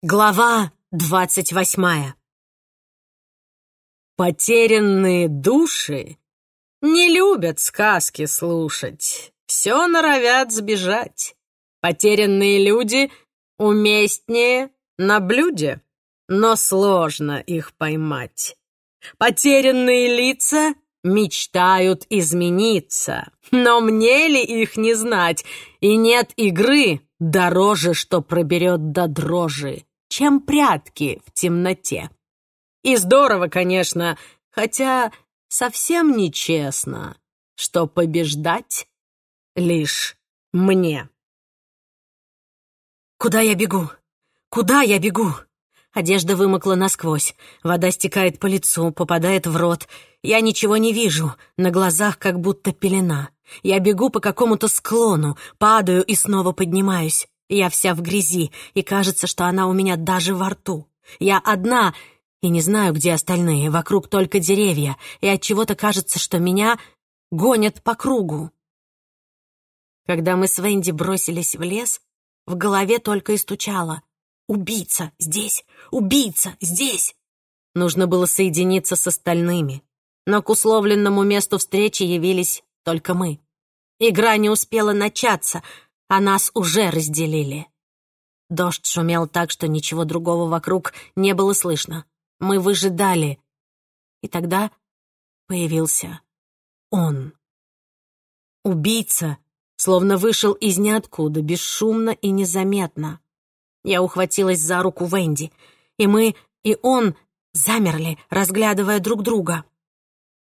Глава двадцать восьмая Потерянные души не любят сказки слушать, все норовят сбежать. Потерянные люди уместнее на блюде, но сложно их поймать. Потерянные лица мечтают измениться, но мне ли их не знать, и нет игры дороже, что проберет до дрожи чем прятки в темноте. И здорово, конечно, хотя совсем нечестно, что побеждать лишь мне. Куда я бегу? Куда я бегу? Одежда вымокла насквозь, вода стекает по лицу, попадает в рот. Я ничего не вижу, на глазах как будто пелена. Я бегу по какому-то склону, падаю и снова поднимаюсь. Я вся в грязи, и кажется, что она у меня даже во рту. Я одна, и не знаю, где остальные, вокруг только деревья, и от чего то кажется, что меня гонят по кругу. Когда мы с Венди бросились в лес, в голове только и стучало. «Убийца здесь! Убийца здесь!» Нужно было соединиться с остальными, но к условленному месту встречи явились только мы. Игра не успела начаться — а нас уже разделили. Дождь шумел так, что ничего другого вокруг не было слышно. Мы выжидали. И тогда появился он. Убийца, словно вышел из ниоткуда, бесшумно и незаметно. Я ухватилась за руку Венди, и мы, и он замерли, разглядывая друг друга.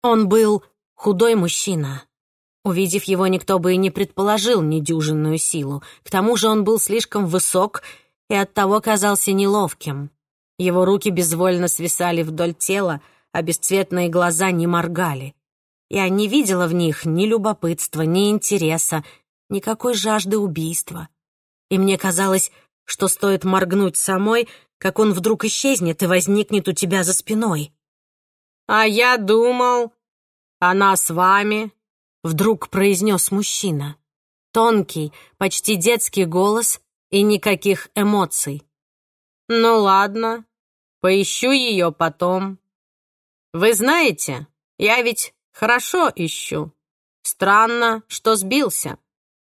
Он был худой мужчина, Увидев его, никто бы и не предположил недюжинную силу. К тому же он был слишком высок и оттого казался неловким. Его руки безвольно свисали вдоль тела, а бесцветные глаза не моргали. Я не видела в них ни любопытства, ни интереса, никакой жажды убийства. И мне казалось, что стоит моргнуть самой, как он вдруг исчезнет и возникнет у тебя за спиной. «А я думал, она с вами вдруг произнес мужчина. Тонкий, почти детский голос и никаких эмоций. «Ну ладно, поищу ее потом. Вы знаете, я ведь хорошо ищу. Странно, что сбился.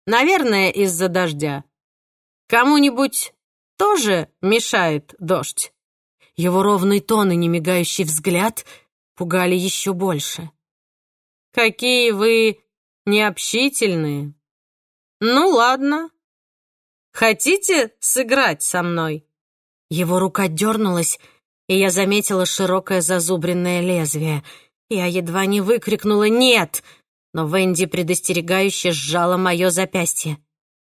Наверное, из-за дождя. Кому-нибудь тоже мешает дождь?» Его ровный тон и немигающий взгляд пугали еще больше. Какие вы необщительные. Ну, ладно. Хотите сыграть со мной? Его рука дернулась, и я заметила широкое зазубренное лезвие. Я едва не выкрикнула «Нет!», но Венди предостерегающе сжала мое запястье.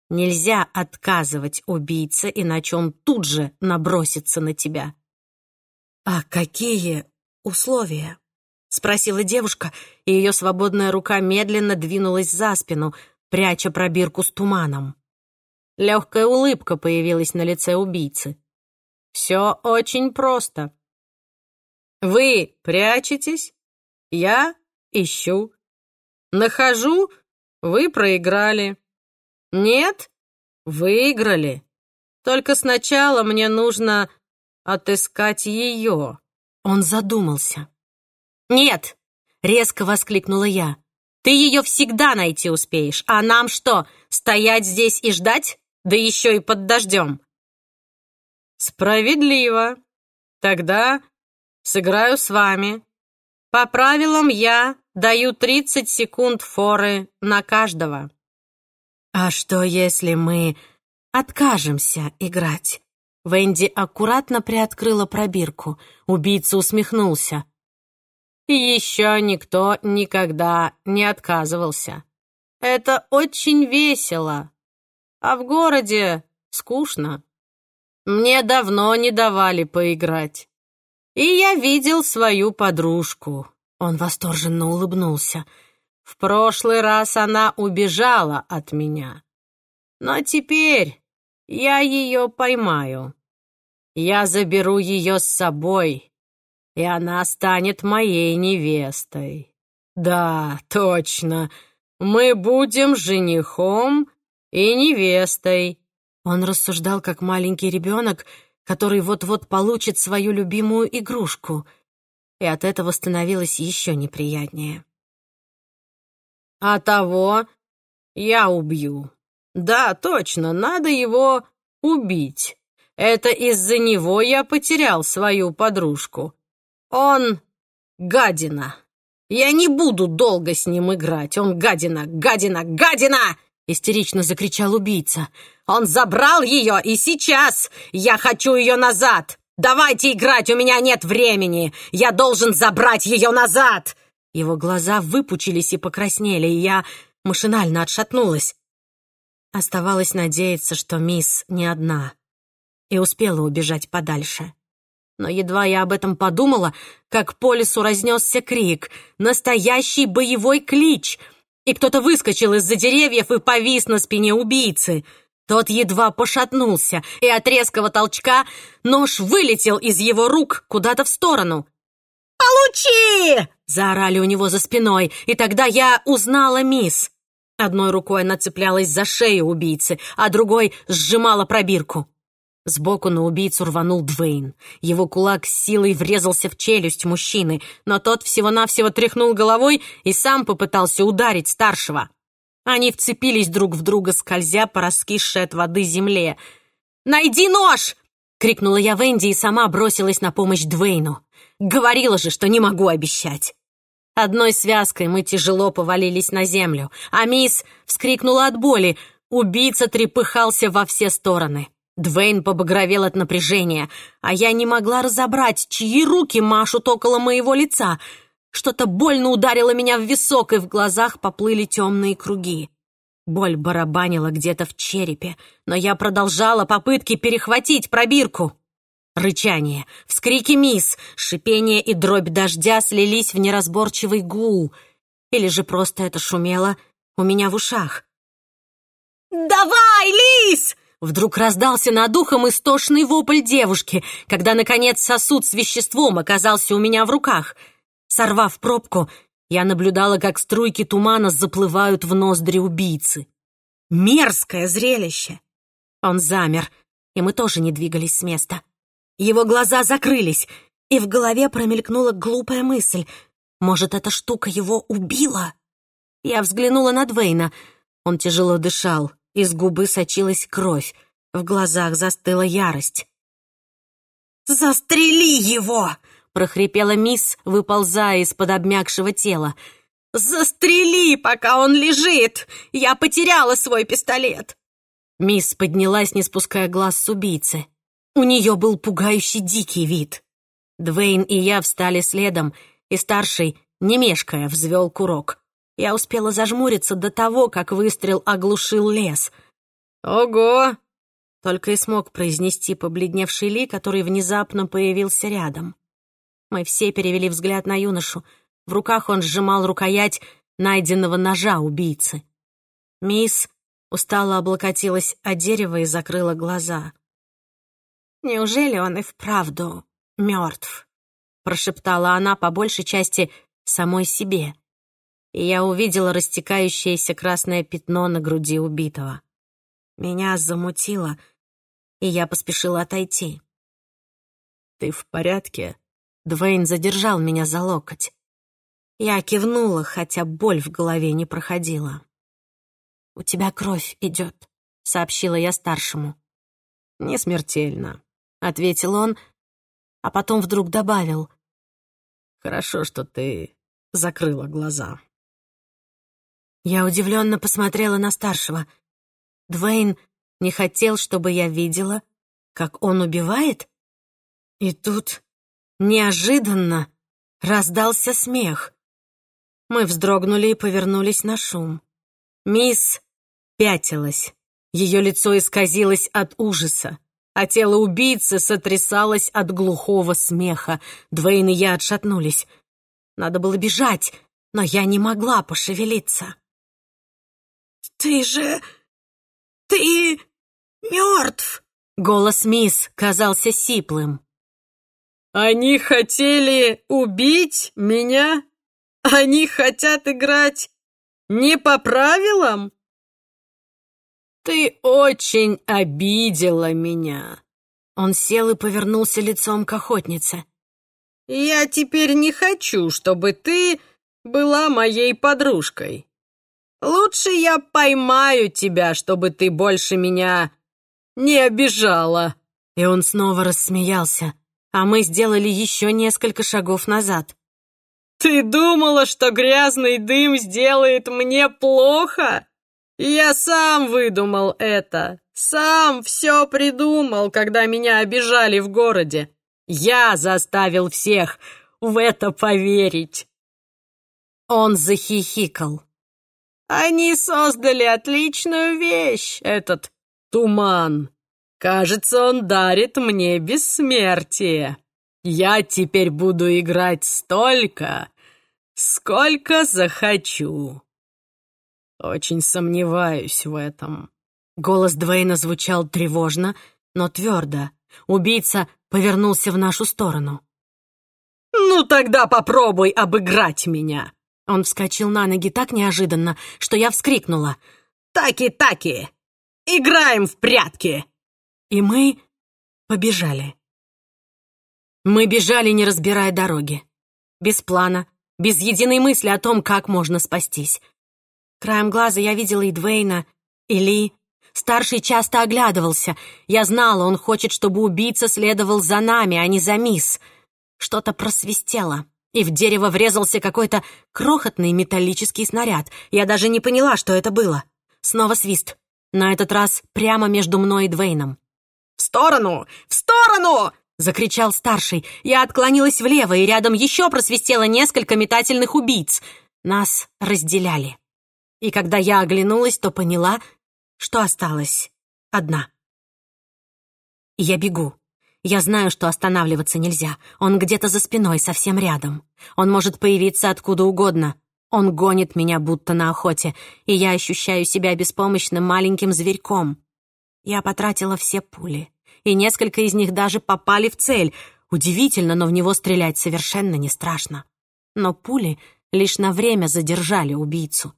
Нельзя отказывать убийце, иначе он тут же набросится на тебя. «А какие условия?» — спросила девушка, и ее свободная рука медленно двинулась за спину, пряча пробирку с туманом. Легкая улыбка появилась на лице убийцы. «Все очень просто. Вы прячетесь, я ищу. Нахожу, вы проиграли. Нет, выиграли. Только сначала мне нужно отыскать ее». Он задумался. «Нет!» — резко воскликнула я. «Ты ее всегда найти успеешь, а нам что, стоять здесь и ждать? Да еще и под дождем!» «Справедливо. Тогда сыграю с вами. По правилам я даю 30 секунд форы на каждого». «А что, если мы откажемся играть?» Венди аккуратно приоткрыла пробирку. Убийца усмехнулся и еще никто никогда не отказывался. Это очень весело, а в городе скучно. Мне давно не давали поиграть. И я видел свою подружку. Он восторженно улыбнулся. В прошлый раз она убежала от меня. Но теперь я ее поймаю. Я заберу ее с собой и она станет моей невестой. Да, точно, мы будем женихом и невестой. Он рассуждал как маленький ребенок, который вот-вот получит свою любимую игрушку. И от этого становилось еще неприятнее. «А того я убью. Да, точно, надо его убить. Это из-за него я потерял свою подружку. Он гадина. Я не буду долго с ним играть. Он гадина, гадина, гадина!» Истерично закричал убийца. «Он забрал ее, и сейчас я хочу ее назад! Давайте играть, у меня нет времени! Я должен забрать ее назад!» Его глаза выпучились и покраснели, и я машинально отшатнулась. Оставалось надеяться, что мисс не одна, и успела убежать подальше. Но едва я об этом подумала, как по лесу разнесся крик. Настоящий боевой клич! И кто-то выскочил из-за деревьев и повис на спине убийцы. Тот едва пошатнулся, и от резкого толчка нож вылетел из его рук куда-то в сторону. «Получи!» — заорали у него за спиной, и тогда я узнала мисс. Одной рукой она цеплялась за шею убийцы, а другой сжимала пробирку. Сбоку на убийцу рванул Двейн. Его кулак с силой врезался в челюсть мужчины, но тот всего-навсего тряхнул головой и сам попытался ударить старшего. Они вцепились друг в друга, скользя по раскисшей от воды земле. «Найди нож!» — крикнула я Венди и сама бросилась на помощь Двейну. Говорила же, что не могу обещать. Одной связкой мы тяжело повалились на землю, а мисс вскрикнула от боли. Убийца трепыхался во все стороны. Двейн побагровел от напряжения, а я не могла разобрать, чьи руки машут около моего лица. Что-то больно ударило меня в висок, и в глазах поплыли темные круги. Боль барабанила где-то в черепе, но я продолжала попытки перехватить пробирку. Рычание, вскрики мисс, шипение и дробь дождя слились в неразборчивый гул. Или же просто это шумело у меня в ушах. «Давай, Лис!» Вдруг раздался над ухом истошный вопль девушки, когда, наконец, сосуд с веществом оказался у меня в руках. Сорвав пробку, я наблюдала, как струйки тумана заплывают в ноздри убийцы. Мерзкое зрелище! Он замер, и мы тоже не двигались с места. Его глаза закрылись, и в голове промелькнула глупая мысль. Может, эта штука его убила? Я взглянула на Двейна. Он тяжело дышал. Из губы сочилась кровь, в глазах застыла ярость. «Застрели его!» — прохрипела мисс, выползая из-под обмякшего тела. «Застрели, пока он лежит! Я потеряла свой пистолет!» Мисс поднялась, не спуская глаз с убийцы. У нее был пугающий дикий вид. Двейн и я встали следом, и старший, не мешкая, взвел курок. Я успела зажмуриться до того, как выстрел оглушил лес. «Ого!» — только и смог произнести побледневший Ли, который внезапно появился рядом. Мы все перевели взгляд на юношу. В руках он сжимал рукоять найденного ножа убийцы. Мисс устало облокотилась о дерево и закрыла глаза. «Неужели он и вправду мертв?» — прошептала она по большей части самой себе и я увидела растекающееся красное пятно на груди убитого. Меня замутило, и я поспешила отойти. «Ты в порядке?» Двейн задержал меня за локоть. Я кивнула, хотя боль в голове не проходила. «У тебя кровь идет», — сообщила я старшему. «Не смертельно», — ответил он, а потом вдруг добавил. «Хорошо, что ты закрыла глаза». Я удивленно посмотрела на старшего. Двейн не хотел, чтобы я видела, как он убивает? И тут неожиданно раздался смех. Мы вздрогнули и повернулись на шум. Мисс пятилась. Ее лицо исказилось от ужаса, а тело убийцы сотрясалось от глухого смеха. Двейн и я отшатнулись. Надо было бежать, но я не могла пошевелиться. «Ты же... ты мертв!» Голос мисс казался сиплым. «Они хотели убить меня? Они хотят играть не по правилам?» «Ты очень обидела меня. Он сел и повернулся лицом к охотнице. «Я теперь не хочу, чтобы ты была моей подружкой. Лучше я поймаю тебя, чтобы ты больше меня не обижала». И он снова рассмеялся, а мы сделали еще несколько шагов назад. «Ты думала, что грязный дым сделает мне плохо? Я сам выдумал это. Сам все придумал, когда меня обижали в городе. Я заставил всех в это поверить». Он захихикал. «Они создали отличную вещь, этот туман. Кажется, он дарит мне бессмертие. Я теперь буду играть столько, сколько захочу. Очень сомневаюсь в этом. Голос Двейна звучал тревожно, но твердо. Убийца повернулся в нашу сторону. «Ну тогда попробуй обыграть меня!» Он вскочил на ноги так неожиданно, что я вскрикнула. «Таки-таки! Играем в прятки!» И мы побежали. Мы бежали, не разбирая дороги. Без плана, без единой мысли о том, как можно спастись. Краем глаза я видела и Двейна, и Ли. Старший часто оглядывался. Я знала, он хочет, чтобы убийца следовал за нами, а не за мисс. Что-то просвистело, и в дерево врезался какой-то крохотный металлический снаряд. Я даже не поняла, что это было. Снова свист. На этот раз прямо между мной и Двейном. «В сторону! В сторону!» — закричал старший. Я отклонилась влево, и рядом еще просвистело несколько метательных убийц. Нас разделяли. И когда я оглянулась, то поняла, что осталась одна. Я бегу. Я знаю, что останавливаться нельзя. Он где-то за спиной, совсем рядом. Он может появиться откуда угодно. Он гонит меня, будто на охоте, и я ощущаю себя беспомощным маленьким зверьком. Я потратила все пули, и несколько из них даже попали в цель. Удивительно, но в него стрелять совершенно не страшно. Но пули лишь на время задержали убийцу.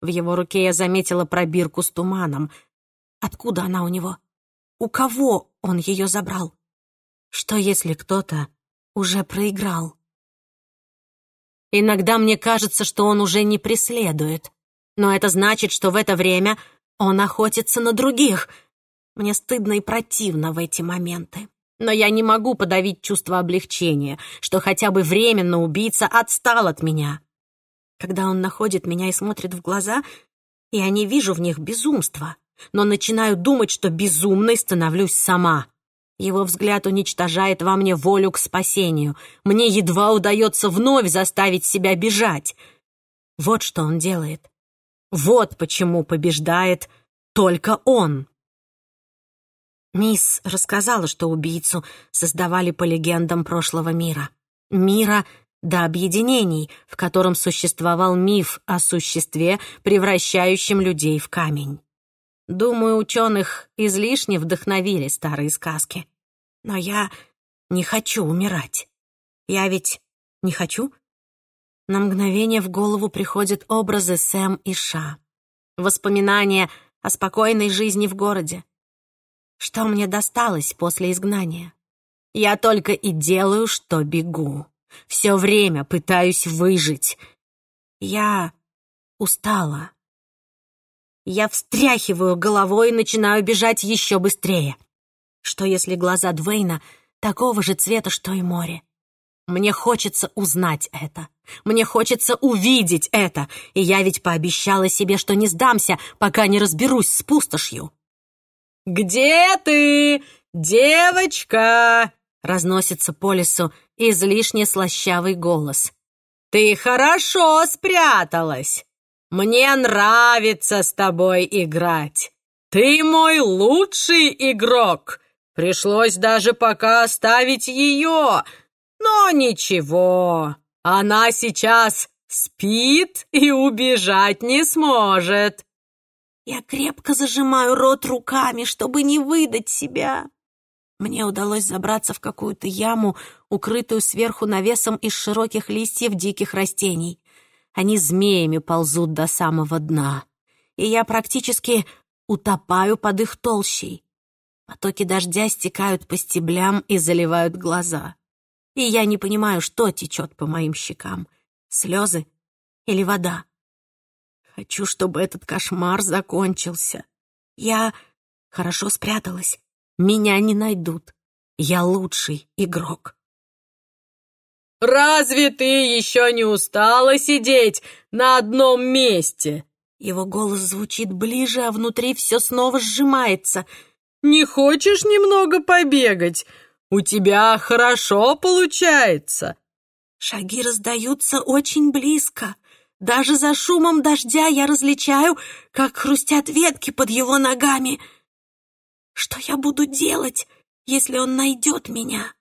В его руке я заметила пробирку с туманом. Откуда она у него? У кого он ее забрал? Что, если кто-то уже проиграл? Иногда мне кажется, что он уже не преследует. Но это значит, что в это время он охотится на других — мне стыдно и противно в эти моменты. Но я не могу подавить чувство облегчения, что хотя бы временно убийца отстал от меня. Когда он находит меня и смотрит в глаза, я не вижу в них безумства, но начинаю думать, что безумной становлюсь сама. Его взгляд уничтожает во мне волю к спасению. Мне едва удается вновь заставить себя бежать. Вот что он делает. Вот почему побеждает только он. Мисс рассказала, что убийцу создавали по легендам прошлого мира. Мира до объединений, в котором существовал миф о существе, превращающем людей в камень. Думаю, ученых излишне вдохновили старые сказки. Но я не хочу умирать. Я ведь не хочу. На мгновение в голову приходят образы Сэм и Ша. Воспоминания о спокойной жизни в городе, что мне досталось после изгнания? Я только и делаю, что бегу. Все время пытаюсь выжить. Я устала. Я встряхиваю головой и начинаю бежать еще быстрее. Что если глаза Двейна такого же цвета, что и море? Мне хочется узнать это. Мне хочется увидеть это. И я ведь пообещала себе, что не сдамся, пока не разберусь с пустошью. «Где ты, девочка?» — разносится по лесу излишне слащавый голос. «Ты хорошо спряталась. Мне нравится с тобой играть. Ты мой лучший игрок. Пришлось даже пока оставить ее. Но ничего, она сейчас спит и убежать не сможет. Я крепко зажимаю рот руками, чтобы не выдать себя. Мне удалось забраться в какую-то яму, укрытую сверху навесом из широких листьев диких растений. Они змеями ползут до самого дна, и я практически утопаю под их толщей. Потоки дождя стекают по стеблям и заливают глаза. И я не понимаю, что течет по моим щекам — слезы или вода. Хочу, чтобы этот кошмар закончился. Я хорошо спряталась. Меня не найдут. Я лучший игрок. «Разве ты еще не устала сидеть на одном месте?» Его голос звучит ближе, а внутри все снова сжимается. «Не хочешь немного побегать? У тебя хорошо получается!» Шаги раздаются очень близко. Даже за шумом дождя я различаю, как хрустят ветки под его ногами. Что я буду делать, если он найдет меня?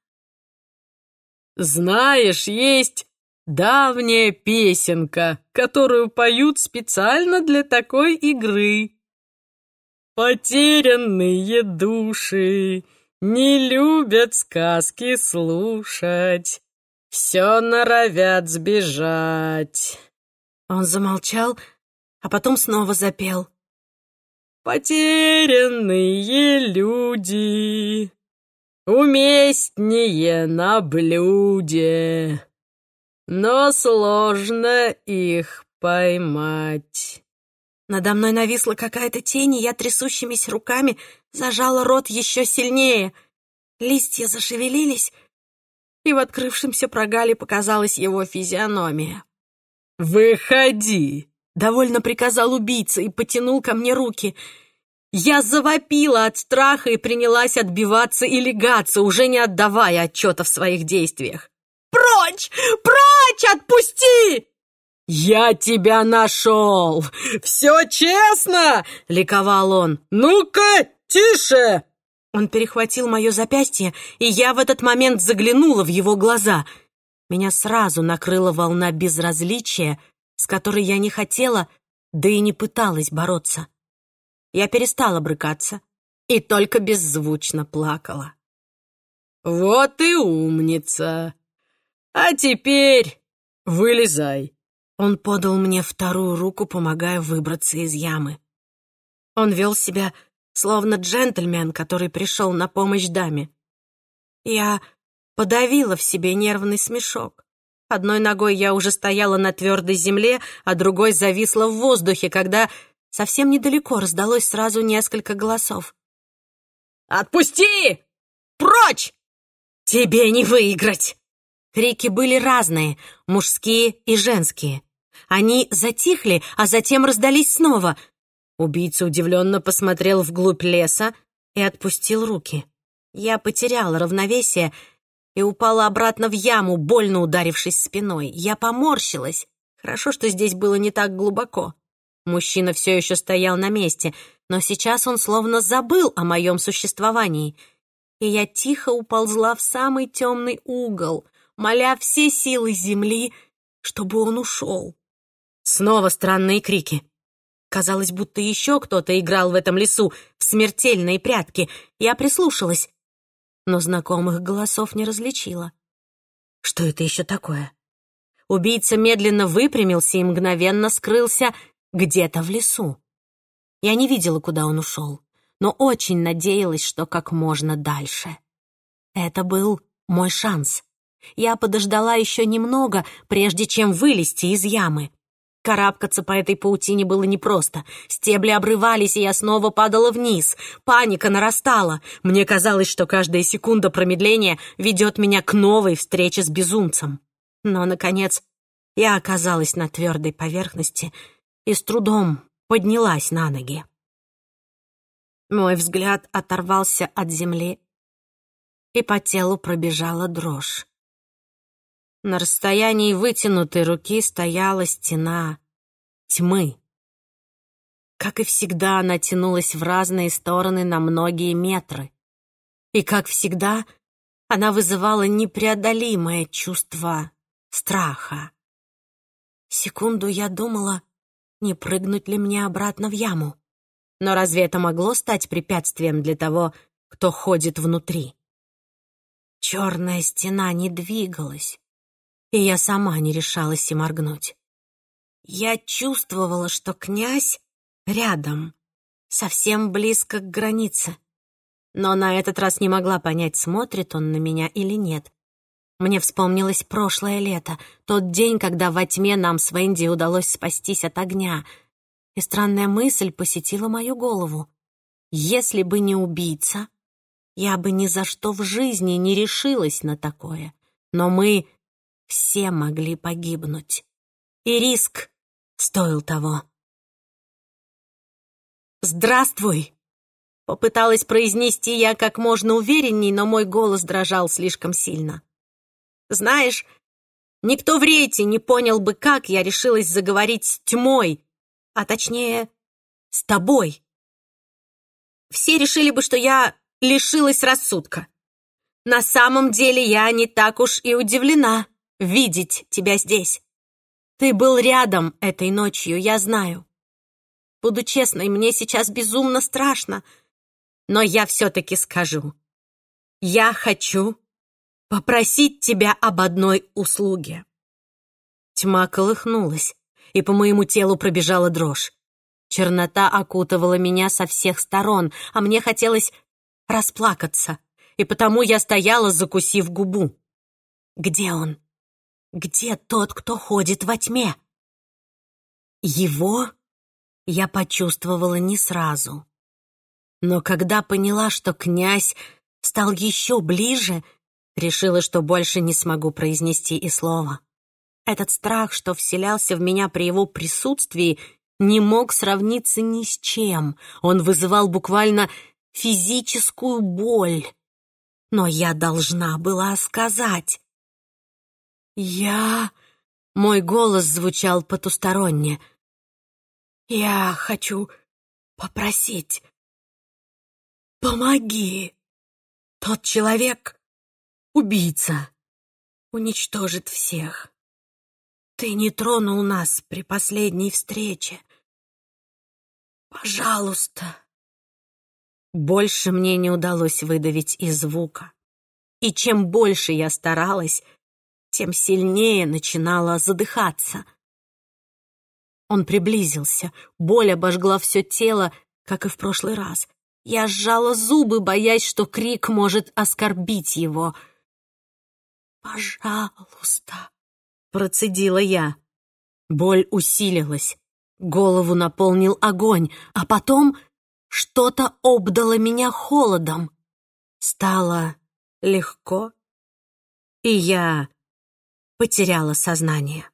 Знаешь, есть давняя песенка, которую поют специально для такой игры. Потерянные души не любят сказки слушать, все норовят сбежать. Он замолчал, а потом снова запел. Потерянные люди уместнее на блюде, но сложно их поймать. Надо мной нависла какая-то тень, и я трясущимися руками зажала рот еще сильнее. Листья зашевелились, и в открывшемся прогале показалась его физиономия. «Выходи!» — довольно приказал убийца и потянул ко мне руки. Я завопила от страха и принялась отбиваться и легаться, уже не отдавая отчета в своих действиях. «Прочь! Прочь! Отпусти!» «Я тебя нашел! Все честно!» — ликовал он. «Ну-ка, тише!» Он перехватил мое запястье, и я в этот момент заглянула в его глаза — меня сразу накрыла волна безразличия, с которой я не хотела, да и не пыталась бороться. Я перестала брыкаться и только беззвучно плакала. «Вот и умница! А теперь вылезай!» Он подал мне вторую руку, помогая выбраться из ямы. Он вел себя словно джентльмен, который пришел на помощь даме. Я подавила в себе нервный смешок. Одной ногой я уже стояла на твердой земле, а другой зависла в воздухе, когда совсем недалеко раздалось сразу несколько голосов. «Отпусти! Прочь! Тебе не выиграть!» Крики были разные, мужские и женские. Они затихли, а затем раздались снова. Убийца удивленно посмотрел вглубь леса и отпустил руки. Я потеряла равновесие и упала обратно в яму, больно ударившись спиной. Я поморщилась. Хорошо, что здесь было не так глубоко. Мужчина все еще стоял на месте, но сейчас он словно забыл о моем существовании. И я тихо уползла в самый темный угол, моля все силы земли, чтобы он ушел. Снова странные крики. Казалось, будто еще кто-то играл в этом лесу в смертельные прятки. Я прислушалась но знакомых голосов не различила. Что это еще такое? Убийца медленно выпрямился и мгновенно скрылся где-то в лесу. Я не видела, куда он ушел, но очень надеялась, что как можно дальше. Это был мой шанс. Я подождала еще немного, прежде чем вылезти из ямы. Карабкаться по этой паутине было непросто. Стебли обрывались, и я снова падала вниз. Паника нарастала. Мне казалось, что каждая секунда промедления ведет меня к новой встрече с безумцем. Но, наконец, я оказалась на твердой поверхности и с трудом поднялась на ноги. Мой взгляд оторвался от земли, и по телу пробежала дрожь. На расстоянии вытянутой руки стояла стена тьмы. Как и всегда, она тянулась в разные стороны на многие метры. И, как всегда, она вызывала непреодолимое чувство страха. Секунду я думала, не прыгнуть ли мне обратно в яму. Но разве это могло стать препятствием для того, кто ходит внутри? Черная стена не двигалась и я сама не решалась и моргнуть. Я чувствовала, что князь рядом, совсем близко к границе. но на этот раз не могла понять, смотрит он на меня или нет. Мне вспомнилось прошлое лето, тот день, когда во тьме нам с Венди удалось спастись от огня. И странная мысль посетила мою голову. Если бы не убийца, я бы ни за что в жизни не решилась на такое. Но мы все могли погибнуть. И риск стоил того. «Здравствуй!» Попыталась произнести я как можно уверенней, но мой голос дрожал слишком сильно. Знаешь, никто в рейте не понял бы, как я решилась заговорить с тьмой, а точнее, с тобой. Все решили бы, что я лишилась рассудка. На самом деле я не так уж и удивлена видеть тебя здесь. Ты был рядом этой ночью, я знаю. Буду честной, мне сейчас безумно страшно — но я все-таки скажу. Я хочу попросить тебя об одной услуге». Тьма колыхнулась, и по моему телу пробежала дрожь. Чернота окутывала меня со всех сторон, а мне хотелось расплакаться, и потому я стояла, закусив губу. «Где он? Где тот, кто ходит во тьме?» Его я почувствовала не сразу. Но когда поняла, что князь стал еще ближе, решила, что больше не смогу произнести и слова. Этот страх, что вселялся в меня при его присутствии, не мог сравниться ни с чем. Он вызывал буквально физическую боль. Но я должна была сказать. «Я...» — мой голос звучал потусторонне. «Я хочу попросить «Помоги! Тот человек — убийца, уничтожит всех. Ты не тронул нас при последней встрече. Пожалуйста!» Больше мне не удалось выдавить и звука. И чем больше я старалась, тем сильнее начинала задыхаться. Он приблизился, боль обожгла все тело, как и в прошлый раз. Я сжала зубы, боясь, что крик может оскорбить его. «Пожалуйста», — процедила я. Боль усилилась, голову наполнил огонь, а потом что-то обдало меня холодом. Стало легко, и я потеряла сознание.